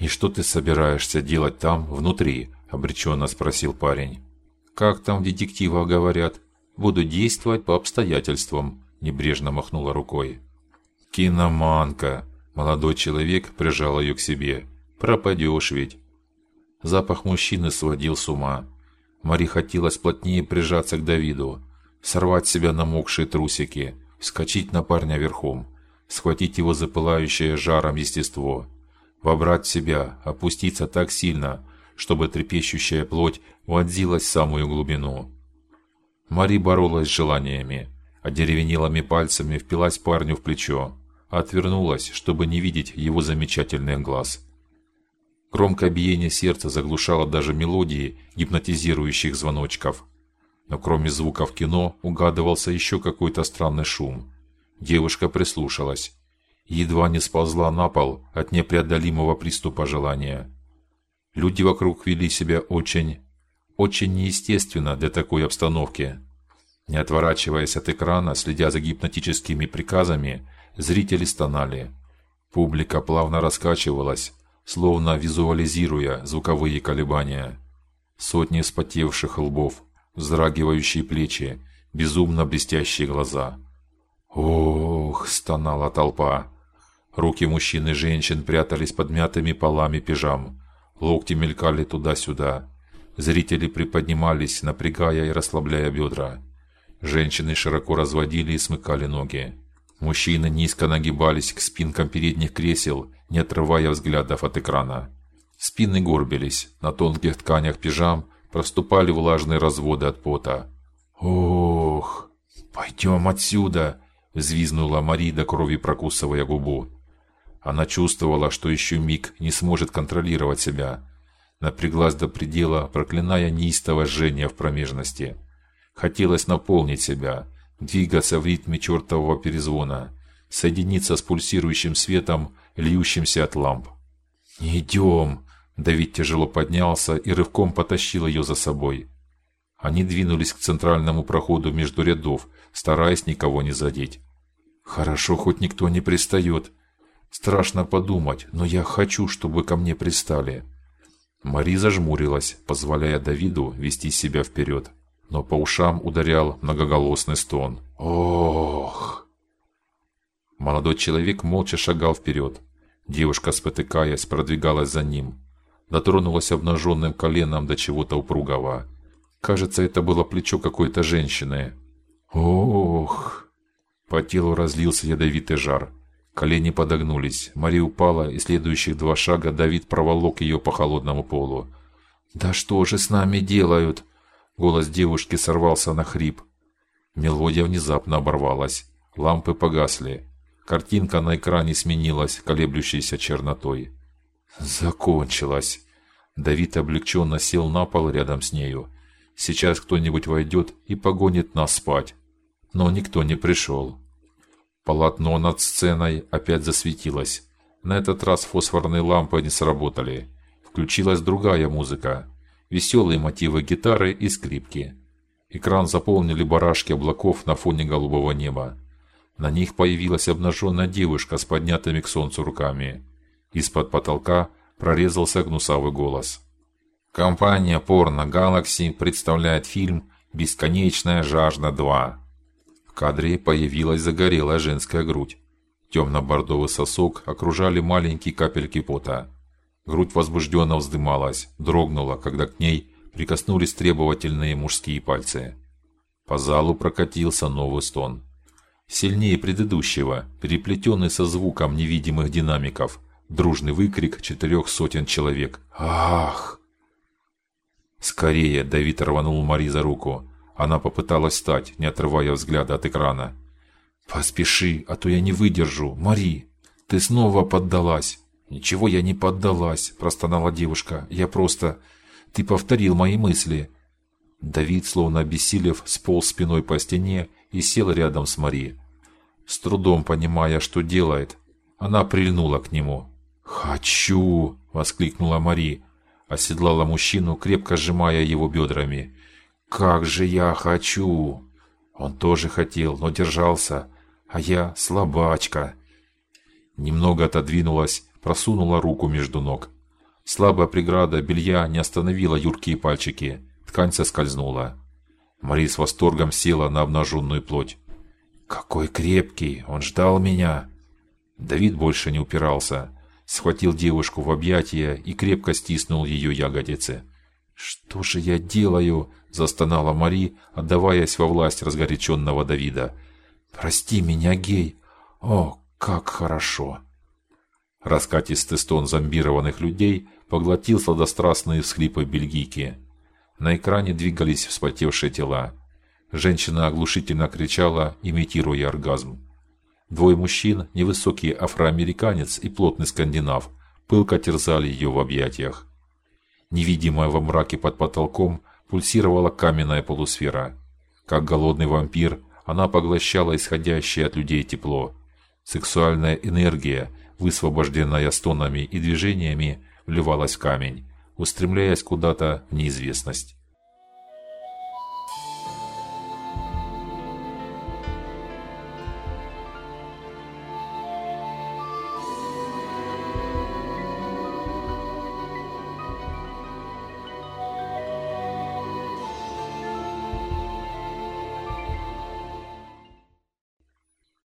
И что ты собираешься делать там, внутри? обреченно спросил парень. Как там в детективах говорят, буду действовать по обстоятельствам, небрежно махнула рукой. Киноманка. Молодой человек прижал ее к себе. Пропадешь ведь. Запах мужчины сводил с ума. Мари хотелось плотнее прижаться к Давиду, сорвать с себя намокшие трусики, вскочить на парня верхом, схватить его за пылающее жаром естество, вобрать себя, опуститься так сильно, чтобы трепещущая плоть вонзилась в самую глубину. Мари боролась с желаниями, одеревенелыми пальцами впилась парню в плечо, отвернулась, чтобы не видеть его замечательных глаз. Громкое биение сердца заглушало даже мелодии гипнотизирующих звоночков. Но кроме звуков кино угадывался еще какой-то странный шум. Девушка прислушалась, едва не сползла на пол от непреодолимого приступа желания. Люди вокруг вели себя очень, очень неестественно для такой обстановки. Не отворачиваясь от экрана, следя за гипнотическими приказами, зрители стонали. Публика плавно раскачивалась, словно визуализируя звуковые колебания. Сотни вспотевших лбов, вздрагивающие плечи, безумно блестящие глаза. Ох, стонала толпа. Руки мужчин и женщин прятались под мятыми полами пижам. Локти мелькали туда-сюда. Зрители приподнимались, напрягая и расслабляя бедра. Женщины широко разводили и смыкали ноги. Мужчины низко нагибались к спинкам передних кресел, не отрывая взглядов от экрана. Спины горбились, на тонких тканях пижам проступали влажные разводы от пота. Ох, пойдем отсюда, взвизгнула Мари до крови прокусывая губу. Она чувствовала, что еще миг не сможет контролировать себя. Напряглась до предела, проклиная неистовое жжение в промежности. Хотелось наполнить себя, двигаться в ритме чертового перезвона, соединиться с пульсирующим светом, льющимся от ламп. «Идем!» Давид тяжело поднялся и рывком потащил ее за собой. Они двинулись к центральному проходу между рядов, стараясь никого не задеть. Хорошо, хоть никто не пристает. Страшно подумать, но я хочу, чтобы ко мне пристали. Мари зажмурилась, позволяя Давиду вести себя вперед но по ушам ударял многоголосный стон. Ох! Молодой человек молча шагал вперед. Девушка, спотыкаясь, продвигалась за ним. Дотронулась обнаженным коленом до чего-то упругого. Кажется, это было плечо какой-то женщины. Ох! По телу разлился ядовитый жар. Колени подогнулись. Мария упала, и следующих два шага Давид проволок ее по холодному полу. Да что же с нами делают? Голос девушки сорвался на хрип. Мелодия внезапно оборвалась. Лампы погасли. Картинка на экране сменилась колеблющейся чернотой. Закончилось. Давид облегченно сел на пол рядом с нею. Сейчас кто-нибудь войдет и погонит нас спать. Но никто не пришел. Полотно над сценой опять засветилось. На этот раз фосфорные лампы не сработали. Включилась другая музыка веселые мотивы гитары и скрипки. Экран заполнили барашки облаков на фоне голубого неба. На них появилась обнаженная девушка с поднятыми к солнцу руками. Из-под потолка прорезался гнусавый голос. Компания Porno Galaxy представляет фильм Бесконечная жажда 2. В кадре появилась загорелая женская грудь. Темно-бордовый сосок окружали маленькие капельки пота. Грудь возбужденно вздымалась, дрогнула, когда к ней прикоснулись требовательные мужские пальцы. По залу прокатился новый стон, сильнее предыдущего, переплетенный со звуком невидимых динамиков, дружный выкрик четырех сотен человек. Ах! Скорее, Давид рванул Мари за руку. Она попыталась встать, не отрывая взгляда от экрана. Поспеши, а то я не выдержу, Мари. Ты снова поддалась. Ничего я не поддалась, простонала девушка. Я просто ты повторил мои мысли. Давид, словно обессилев, сполз спиной по стене и сел рядом с Мари. С трудом понимая, что делает, она прильнула к нему. "Хочу!" воскликнула Мари, оседлала мужчину, крепко сжимая его бедрами. "Как же я хочу!" Он тоже хотел, но держался, а я слабачка. Немного отодвинулась просунула руку между ног. Слабая преграда белья не остановила юркие пальчики. Ткань соскользнула. Мари с восторгом села на обнаженную плоть. Какой крепкий, он ждал меня. Давид больше не упирался, схватил девушку в объятия и крепко стиснул ее ягодицы. Что же я делаю? застонала Мари, отдаваясь во власть разгоряченного Давида. Прости меня, гей. О, как хорошо. Раскатистый стон зомбированных людей поглотил сладострастные всхлипы бельгийки. На экране двигались вспотевшие тела. Женщина оглушительно кричала, имитируя оргазм. Двое мужчин, невысокий афроамериканец и плотный скандинав, пылко терзали ее в объятиях. Невидимая во мраке под потолком пульсировала каменная полусфера. Как голодный вампир, она поглощала исходящее от людей тепло. Сексуальная энергия, высвобожденная стонами и движениями, вливалась в камень, устремляясь куда-то в неизвестность.